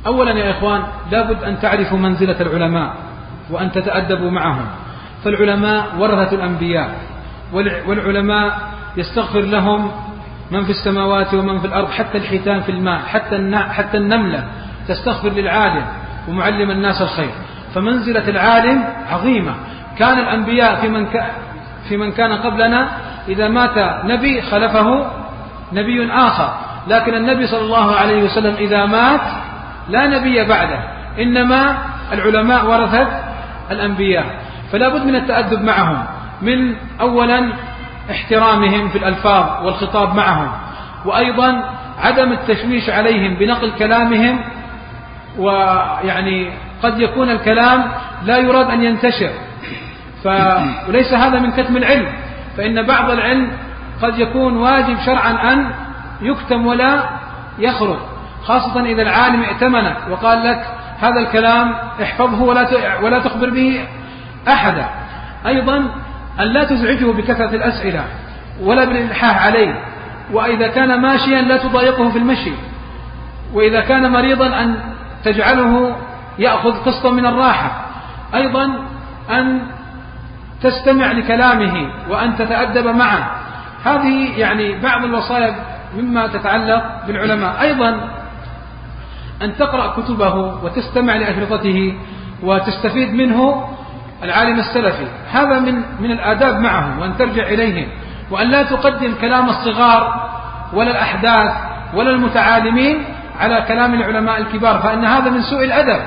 أولا يا إخوان لابد أن تعرفوا منزلة العلماء وأن تتأدبوا معهم. فالعلماء ورثة الأنبياء والعلماء يستغفر لهم من في السماوات ومن في الأرض حتى الحيتان في الماء حتى حتى النملة تستغفر للعالم ومعلم الناس الخير. فمنزلة العالم عظيمة. كان الأنبياء في من في من كان قبلنا إذا مات نبي خلفه نبي آخر. لكن النبي صلى الله عليه وسلم إذا مات لا نبي بعده إنما العلماء ورثة الأنبياء. فلا بد من التأدب معهم. من أولا احترامهم في الألفاظ والخطاب معهم وأيضا عدم التشويش عليهم بنقل كلامهم ويعني قد يكون الكلام لا يراد أن ينتشر. وليس هذا من كتم العلم فإن بعض العلم قد يكون واجب شرعا أن يكتم ولا يخرج خاصة إذا العالم ائتمنك وقال لك هذا الكلام احفظه ولا ولا تخبر به أحدا. أيضا أن لا تزعجه بكثرة الأسئلة ولا بالإلحاح عليه وإذا كان ماشيا لا تضايقه في المشي وإذا كان مريضا أن تجعله يأخذ قسطا من الراحة. أيضا أن تستمع لكلامه وأن تتأدب معه. هذه يعني بعض الوصايا مما تتعلق بالعلماء. أيضا أن تقرأ كتبه وتستمع لأشرطته وتستفيد منه العالم السلفي. هذا من من الآداب معهم وأن ترجع إليهم وأن لا تقدم كلام الصغار ولا الأحداث ولا المتعالمين على كلام العلماء الكبار فإن هذا من سوء الأدب.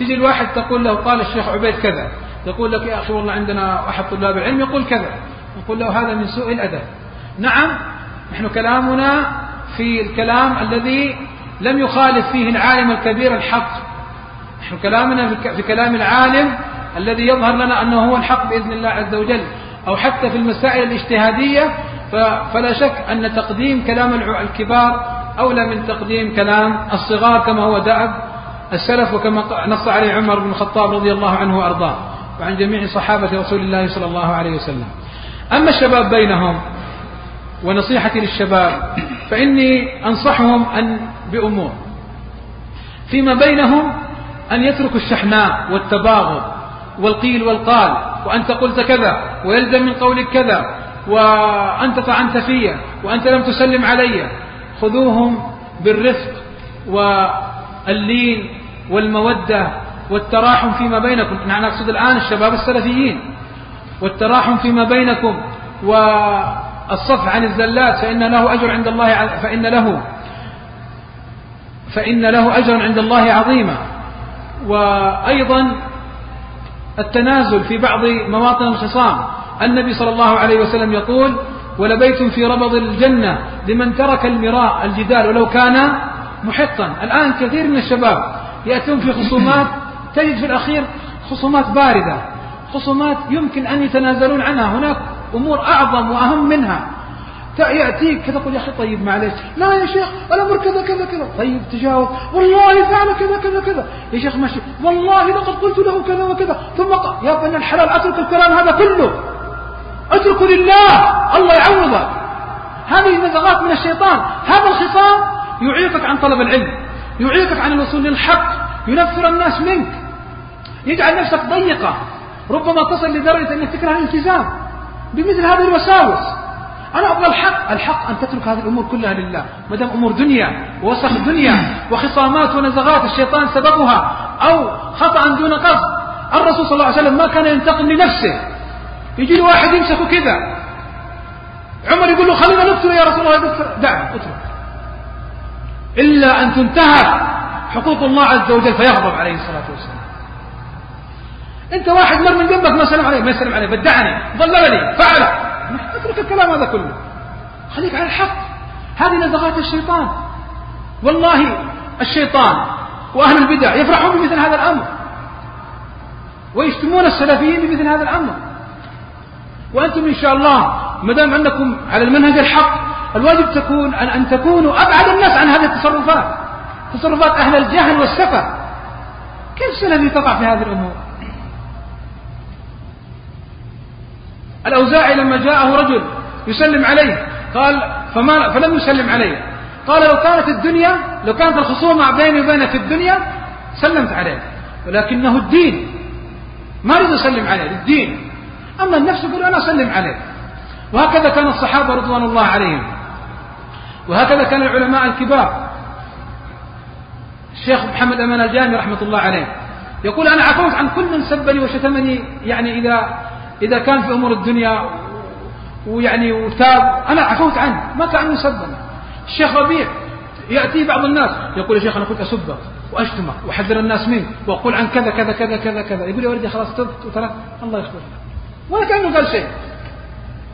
تجي الواحد تقول له قال الشيخ عبيد كذا يقول لك يا أخي والله عندنا أحد طلاب العلم يقول كذا نقول له هذا من سوء الأدب. نعم نحن كلامنا في الكلام الذي لم يخالف فيه العالم الكبير الحق. نحن كلامنا في كلام العالم الذي يظهر لنا أنه هو الحق بإذن الله عز وجل أو حتى في المسائل الاجتهادية فلا شك أن تقديم كلام الكبار أولى من تقديم كلام الصغار كما هو دأب السلف وكما نص عليه عمر بن الخطاب رضي الله عنه وأرضاه وعن جميع صحابة رسول الله صلى الله عليه وسلم. أما الشباب بينهم ونصيحتي للشباب فإني أنصحهم أن بأمور. فيما بينهم أن يتركوا الشحناء والتباغض. والقيل والقال وأنت قلت كذا ويلزم من قولك كذا وأنت طعنت في وأنت لم تسلم علي. خذوهم بالرفق واللين والمودة والتراحم فيما بينكم. نحن نقصد الآن الشباب السلفيين. والتراحم فيما بينكم والصف عن الزلات فإن له أجر عند الله فإن له فإن له أجرا عند الله عظيما. وأيضا التنازل في بعض مواطن الخصام. النبي صلى الله عليه وسلم يقول ولبيت في ربض الجنة لمن ترك المراء الجدال ولو كان محقا. الآن كثير من الشباب يأتون في خصومات تجد في الأخير خصومات باردة خصومات يمكن أن يتنازلون عنها. هناك أمور أعظم وأهم منها. يأتيك كذا تقول يا أخي طيب معلش لا يا شيخ الأمر كذا كذا كذا. طيب تجاوب. والله فعل كذا كذا كذا. يا شيخ ماشي. والله لقد قلت له كذا وكذا. ثم قال يا ابن الحلال أترك الكلام هذا كله. اتركه لله. الله يعوضك. هذه النزغات من الشيطان. هذا الخصام يعيقك عن طلب العلم يعيقك عن الوصول للحق ينفر الناس منك. يجعل نفسك ضيقة. ربما تصل لدرجة أنك تكره الالتزام بمثل هذه الوساوس. أنا أبغى الحق. الحق أن تترك هذه الأمور كلها لله. ما دام أمور دنيا ووسخ دنيا وخصامات ونزغات الشيطان سببها أو خطأ دون قصد الرسول صلى الله عليه وسلم ما كان ينتقم لنفسه. يجي له واحد يمسكه كذا. عمر يقول له خلينا نقتله يا رسول الله. دع اترك. إلا أن تنتهك حقوق الله عز وجل فيغضب عليه الصلاة والسلام. أنت واحد مر من جنبك ما سلم عليه ما يسلم عليه بدعني ضللني فعل. اترك الكلام هذا كله. خليك على الحق. هذه نزغات الشيطان. والله الشيطان وأهل البدع يفرحون بمثل هذا الأمر. ويشتمون السلفيين بمثل هذا الأمر. وأنتم إن شاء الله ما دام عندكم على المنهج الحق الواجب تكون أن, أن تكونوا أبعد الناس عن هذه التصرفات. تصرفات أهل الجهل والسفة. كيف سلفي تقع في هذه الأمور؟ الأوزاعي لما جاءه رجل يسلم عليه قال فما فلم يسلم عليه. قال لو كانت الدنيا لو كانت الخصومة بيني وبينك في الدنيا سلمت عليه. ولكنه الدين. ما أريد أسلم عليه الدين. أما النفس يقول أنا أسلم عليه. وهكذا كان الصحابة رضوان الله عليهم. وهكذا كان العلماء الكبار. الشيخ محمد أمان الجامي رحمة الله عليه. يقول أنا عفوت عن كل من سبني وشتمني يعني إذا إذا كان في أمور الدنيا ويعني وتاب أنا عفوت عنه. ما كان يسبني. الشيخ ربيع يأتي بعض الناس يقول يا شيخ أنا كنت أسبك. وأشتمك وأحذر الناس منك وأقول عن كذا كذا كذا كذا كذا. يقول يا ولدي خلاص تبت وترك. الله يخبرك. ولا كأنه قال شيء.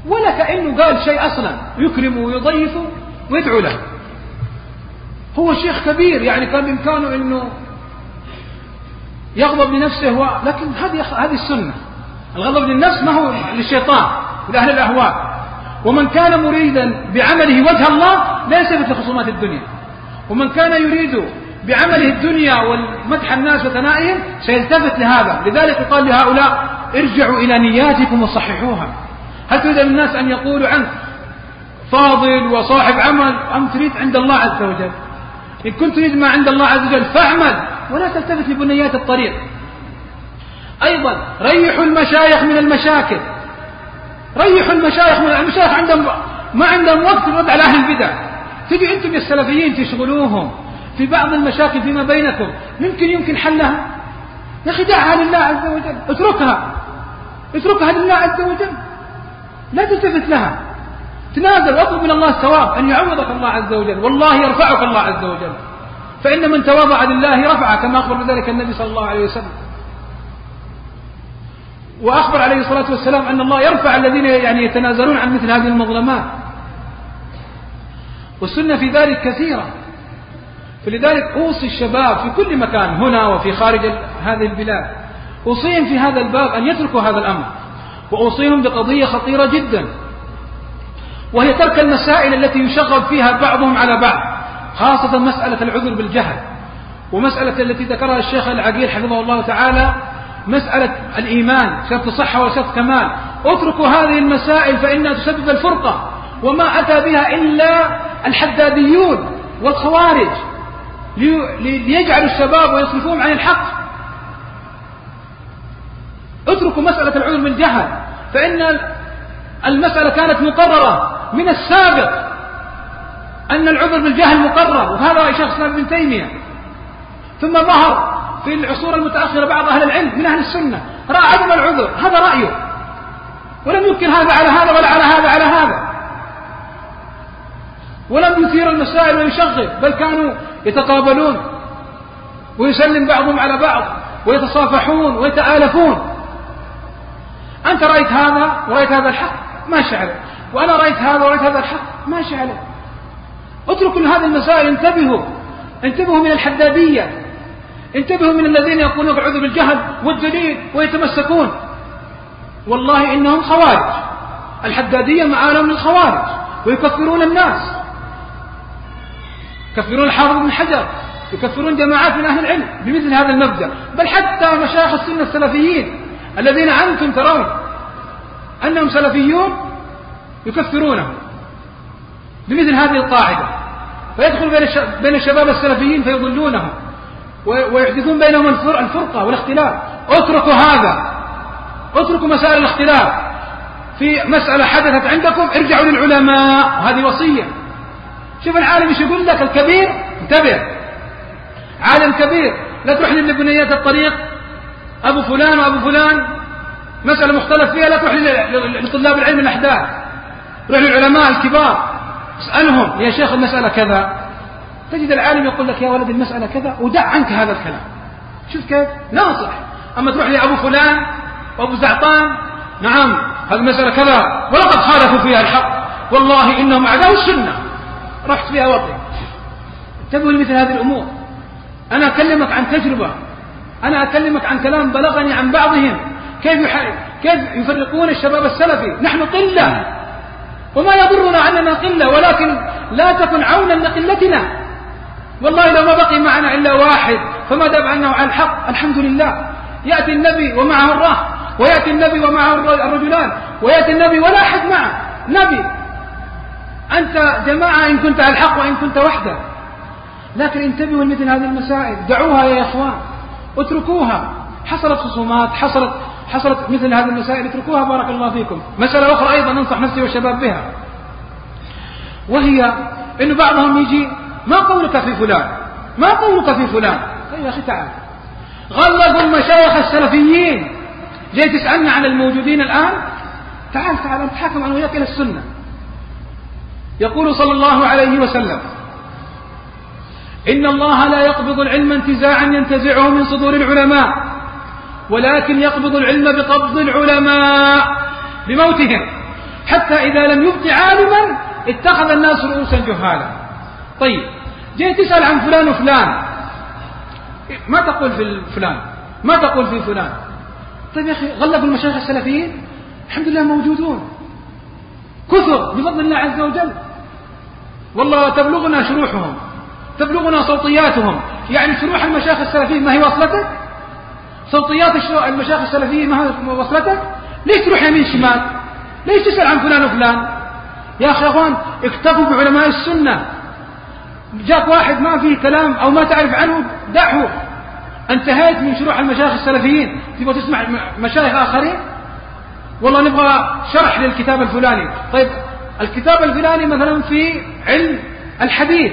ولا كأنه قال شيء أصلا. يكرمه ويضيفه ويدعو له. هو شيخ كبير يعني كان بإمكانه أنه يغضب لنفسه و... لكن هذه هذه السنة. الغضب للنفس ما هو للشيطان ولأهل الأهواء. ومن كان مريدا بعمله وجه الله لا يلتفت لخصومات الدنيا. ومن كان يريد بعمله الدنيا والمدح الناس وثنائهم سيلتفت لهذا. لذلك يقال لهؤلاء ارجعوا إلى نياتكم وصححوها. هل تريد الناس أن يقولوا عنك فاضل وصاحب عمل؟ أم تريد عند الله عز وجل؟ إن كنت تريد ما عند الله عز وجل فاعمل ولا تلتفت لبنيات الطريق. أيضا ريحوا المشايخ من المشاكل. ريحوا المشايخ من المشايخ عندهم ما عندهم وقت الرد على أهل البدع. تجي أنتم يا السلفيين تشغلوهم. في بعض المشاكل فيما بينكم. يمكن يمكن حلها. يا أخي دعها لله عز وجل. اتركها. اتركها لله عز وجل. لا تلتفت لها. تنازل واطلب من الله الثواب أن يعوضك الله عز وجل. والله يرفعك الله عز وجل. فإن من تواضع لله رفع كما أخبر بذلك النبي صلى الله عليه وسلم. وأخبر عليه الصلاة والسلام أن الله يرفع الذين يعني يتنازلون عن مثل هذه المظلمات. والسنة في ذلك كثيرة. فلذلك أوصي الشباب في كل مكان هنا وفي خارج هذه البلاد. أوصيهم في هذا الباب أن يتركوا هذا الأمر وأوصيهم بقضية خطيرة جدا. وهي ترك المسائل التي يشغب فيها بعضهم على بعض خاصة مسألة العذر بالجهل ومسألة التي ذكرها الشيخ العقيل حفظه الله تعالى مسألة الإيمان شرط صحة وشرط كمال. اتركوا هذه المسائل فإنها تسبب الفرقة وما أتى بها إلا الحداديون والخوارج. ليجعلوا الشباب ويصرفوهم عن الحق. اتركوا مسألة العذر بالجهل فإن المسألة كانت مقررة من السابق أن العذر بالجهل مقرر وهذا رأي الإسلام ابن تيمية. ثم ظهر في العصور المتأخرة بعض أهل العلم من أهل السنة رأى عدم العذر هذا رأيه. ولم يمكن هذا على هذا ولا على هذا على هذا. ولم يثير المسائل ويشغل بل كانوا يتقابلون ويسلم بعضهم على بعض ويتصافحون ويتآلفون. أنت رأيت هذا ورأيت هذا الحق؟ ماشي عليه وأنا رأيت هذا ورأيت هذا الحق؟ ماشي عليه اتركوا هذه المسائل انتبهوا. انتبهوا من الحدادية. انتبهوا من الذين يقولون اعوذ بالجهل والدليل ويتمسكون. والله إنهم خوارج. الحدادية معالم للخوارج ويكفرون الناس. يكفرون الحافظ بن حجر يكفرون جماعات من أهل العلم بمثل هذا المبدأ. بل حتى مشايخ السنة السلفيين الذين أنتم ترون أنهم سلفيون يكفرونهم بمثل هذه القاعدة. فيدخل بين الشباب السلفيين فيضلونهم ويحدثون بينهم الفرقة والاختلاف. اتركوا هذا. اتركوا مسائل الاختلاف. في مسألة حدثت عندكم ارجعوا للعلماء. وهذه وصية. شوف العالم إيش يقول لك الكبير؟ انتبه. عالم كبير. لا تروح لبنيات الطريق. أبو فلان وأبو فلان. مسألة مختلف فيها. لا تروح لطلاب العلم الأحداث. روح للعلماء الكبار. اسألهم. يا شيخ المسألة كذا. تجد العالم يقول لك يا ولد المسألة كذا. ودع عنك هذا الكلام. شوف كيف؟ ناصح. أما تروح لأبو فلان وأبو زعطان نعم هذه المسألة كذا. ولقد خالفوا فيها الحق. والله إنهم أعداء السنة. رحت فيها وطي انتبهوا لمثل هذه الأمور. أنا أكلمك عن تجربة. أنا أكلمك عن كلام بلغني عن بعضهم. كيف كيف يفرقون الشباب السلفي؟ نحن قلة. وما يضرنا أننا قلة ولكن لا تكن عونا لقلتنا. والله لو ما بقي معنا إلا واحد فما دام أنه على الحق الحمد لله. يأتي النبي ومعه الراه ويأتي النبي ومعه الرجلان ويأتي النبي ولا أحد معه. نبي أنت جماعة إن كنت على الحق وإن كنت وحدك لكن انتبهوا لمثل هذه المسائل. دعوها يا إخوان. اتركوها. حصلت خصومات حصلت حصلت مثل هذه المسائل. اتركوها. بارك الله فيكم. مسألة أخرى أيضا ننصح نفسي والشباب بها. وهي أن بعضهم يجي ما قولك في فلان؟ ما قولك في فلان؟ طيب يا أخي تعال. غلظوا المشايخ السلفيين. جاي تسألنا عن الموجودين الآن. تعال تعال نتحاكم أنا وياك إلى السنة. يقول صلى الله عليه وسلم إن الله لا يقبض العلم انتزاعا ينتزعه من صدور العلماء ولكن يقبض العلم بقبض العلماء بموتهم حتى إذا لم يبق عالما اتخذ الناس رؤوسا جهالا. طيب جاي تسأل عن فلان وفلان. ما تقول في فلان ما تقول في فلان؟ طيب يا أخي غلبوا المشايخ السلفيين؟ الحمد لله موجودون. كثر بفضل الله عز وجل. والله تبلغنا شروحهم تبلغنا صوتياتهم. يعني شروح المشايخ السلفيين ما هي وصلتك؟ صوتيات المشايخ السلفيين ما هي وصلتك؟ ليش تروح يمين شمال؟ ليش تسأل عن فلان وفلان؟ يا أخي أخوان اكتفوا بعلماء السنة. جاك واحد ما فيه كلام أو ما تعرف عنه دعه. انتهيت من شروح المشايخ السلفيين. تبغى تسمع مشايخ آخرين؟ والله نبغى شرح للكتاب الفلاني. طيب الكتاب الفلاني مثلا في علم الحديث.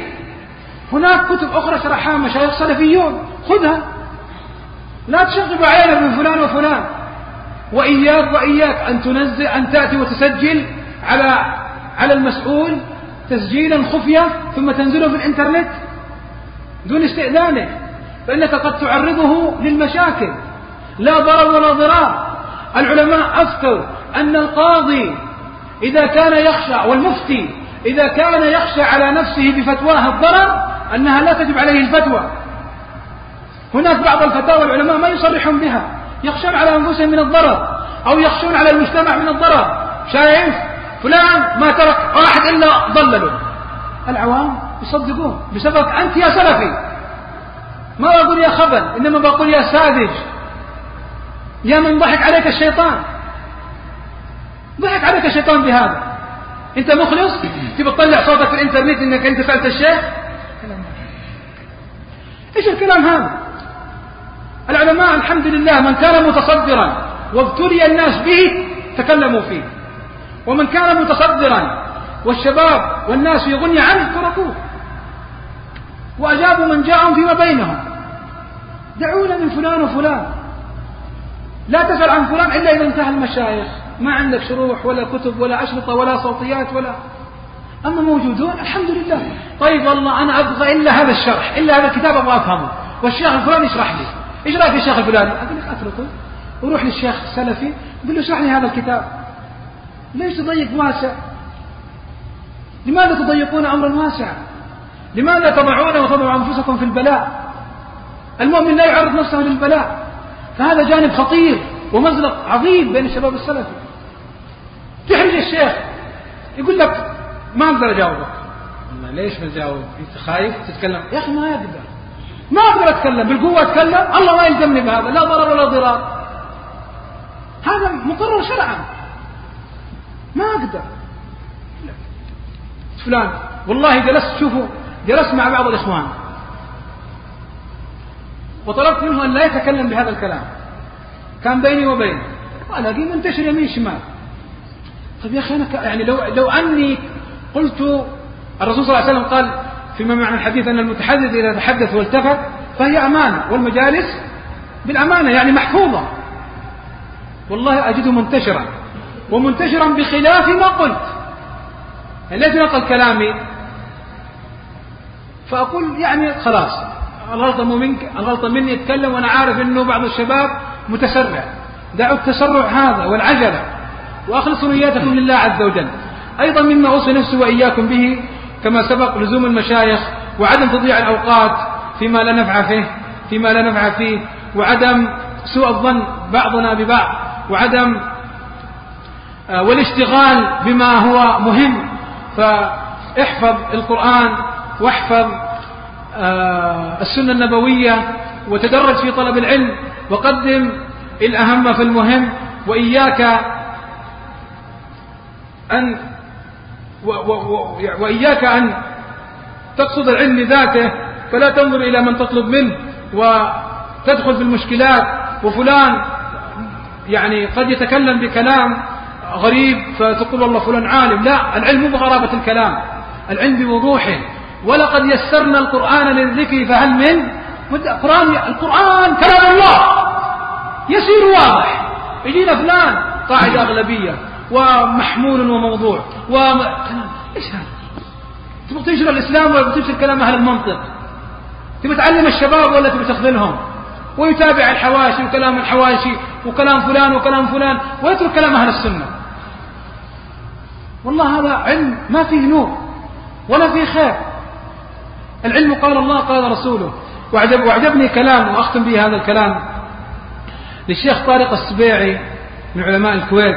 هناك كتب أخرى شرحها مشايخ سلفيون. خذها. لا تشغب عينك من فلان وفلان. وإياك وإياك أن تنزل أن تأتي وتسجل على على المسؤول تسجيلا خفية ثم تنزله في الإنترنت دون استئذانه. فإنك قد تعرضه للمشاكل. لا ضرر ولا ضرار. العلماء أفتوا أن القاضي إذا كان يخشى والمفتي إذا كان يخشى على نفسه بفتواه الضرر أنها لا تجب عليه الفتوى. هناك بعض الفتاوى العلماء ما يصرحون بها. يخشون على أنفسهم من الضرر أو يخشون على المجتمع من الضرر. شايف؟ فلان ما ترك واحد إلا ضلله العوام يصدقون بسببك أنت يا سلفي. ما أقول يا خبل إنما بقول يا ساذج. يا من ضحك عليك الشيطان. ضحك عليك الشيطان بهذا. انت مخلص؟ تبي تطلع صوتك في الانترنت انك انت سألت الشيخ؟ إيش الكلام هذا؟ العلماء الحمد لله من كان متصدرا وابتلي الناس به تكلموا فيه. ومن كان متصدرا والشباب والناس يغني عنه تركوه. وأجابوا من جاءهم فيما بينهم. دعونا من فلان وفلان. لا تسأل عن فلان إلا إذا انتهى المشايخ. ما عندك شروح ولا كتب ولا أشرطة ولا صوتيات ولا أما موجودون؟ الحمد لله. طيب والله أنا أبغى إلا هذا الشرح إلا هذا الكتاب أبغى أفهمه. والشيخ الفلاني يشرح لي. إيش رأيك الشيخ الفلاني؟ أقول لك أتركه. وروح للشيخ السلفي قل له اشرح لي هذا الكتاب. ليش تضيق واسع؟ لماذا تضيقون أمرا واسعا؟ لماذا تضعون وتضعوا أنفسكم في البلاء؟ المؤمن لا يعرض نفسه للبلاء. فهذا جانب خطير ومزلق عظيم بين الشباب السلفي. تحرج الشيخ. يقول لك ما أقدر أجاوبك. ليش ما تجاوب؟ أنت خايف تتكلم؟ يا أخي ما يقدر ما أقدر أتكلم. بالقوة أتكلم؟ الله ما يلزمني بهذا. لا ضرر ولا ضرار. هذا مقرر شرعا. ما أقدر. فلان والله جلست شوفوا جلست مع بعض الإخوان. وطلبت منه أن لا يتكلم بهذا الكلام. كان بيني وبينه. الاقيه منتشر يمين شمال. طيب يا أخي أنا يعني لو لو أني قلت الرسول صلى الله عليه وسلم قال فيما معنى الحديث أن المتحدث إذا تحدث والتفت فهي أمانة والمجالس بالأمانة يعني محفوظة. والله اجده منتشرا ومنتشرا بخلاف ما قلت. يعني ليش نقل كلامي. فأقول يعني خلاص الغلطة مو منك الغلطة مني أتكلم وأنا عارف إنه بعض الشباب متسرع. دعوا التسرع هذا والعجلة. واخلصوا نياتكم لله عز وجل. أيضا مما أوصي نفسي وإياكم به كما سبق لزوم المشايخ وعدم تضييع الأوقات فيما لا نفع فيه فيما لا نفع فيه وعدم سوء الظن بعضنا ببعض وعدم آه، والاشتغال بما هو مهم. فاحفظ القرآن واحفظ آه، السنة النبوية وتدرج في طلب العلم وقدم الأهم في المهم وإياك أن وإياك أن تقصد العلم ذاته فلا تنظر إلى من تطلب منه وتدخل في المشكلات وفلان يعني قد يتكلم بكلام غريب فتقول والله فلان عالم. لا العلم بغرابة الكلام العلم بوضوحه. ولقد يسرنا القرآن للذكر فهل من؟ القرآن القرآن كلام الله. يسير واضح. يجينا فلان قاعدة أغلبية. ومحمول وموضوع و إيش هذا؟ تبغى تنشر الإسلام ولا تنشر كلام أهل المنطق؟ تبغى تعلم الشباب ولا تبغى تخذلهم؟ ويتابع الحواشي وكلام الحواشي وكلام فلان وكلام فلان ويترك كلام أهل السنة. والله هذا علم ما فيه نور ولا فيه خير. العلم قال الله قال رسوله وعجب وعجبني كلام وأختم به هذا الكلام للشيخ طارق السبيعي من علماء الكويت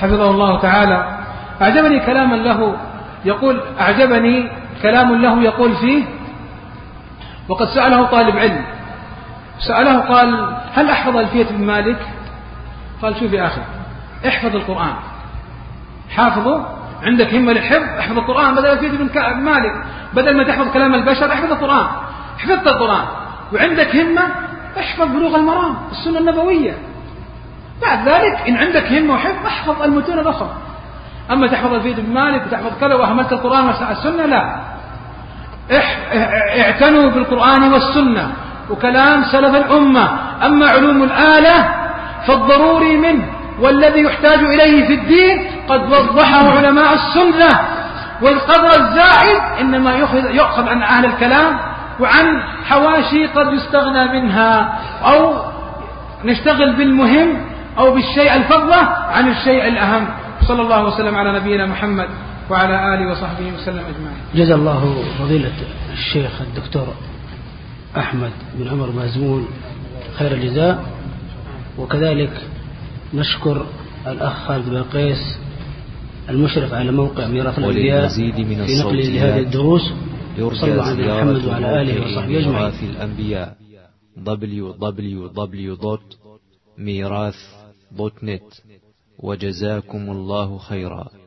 حفظه الله تعالى. أعجبني كلاما له. يقول أعجبني كلام له يقول فيه وقد سأله طالب علم. سأله قال هل أحفظ ألفية بن مالك؟ قال شوف يا أخي احفظ القرآن. حافظه عندك همة للحفظ احفظ القرآن بدل ألفية بن مالك. بدل ما تحفظ كلام البشر احفظ القرآن. حفظت القرآن. وعندك همة احفظ بلوغ المرام السنة النبوية. بعد ذلك إن عندك همة وحفظ احفظ المتون الأخرى. أما تحفظ الفيد بن مالك وتحفظ كذا وأهملت القرآن والسنة لا. اعتنوا بالقرآن والسنة وكلام سلف الأمة. أما علوم الآلة فالضروري منه والذي يحتاج إليه في الدين قد وضحه علماء السنة. والقدر الزائد إنما يؤخذ عن أهل الكلام وعن حواشي قد يستغنى منها أو نشتغل بالمهم أو بالشيء الفضة عن الشيء الأهم. صلى الله وسلم على نبينا محمد وعلى آله وصحبه وسلم أجمعين. جزا الله فضيلة الشيخ الدكتور أحمد بن عمر مازمون خير الجزاء. وكذلك نشكر الأخ خالد بن قيس المشرف على موقع ميراث الأنبياء في نقل لهذه الدروس. يرجى على محمد وعلى آله وصحبه أجمعين. ميراث الأنبياء. دوت نت. وجزاكم الله خيرا.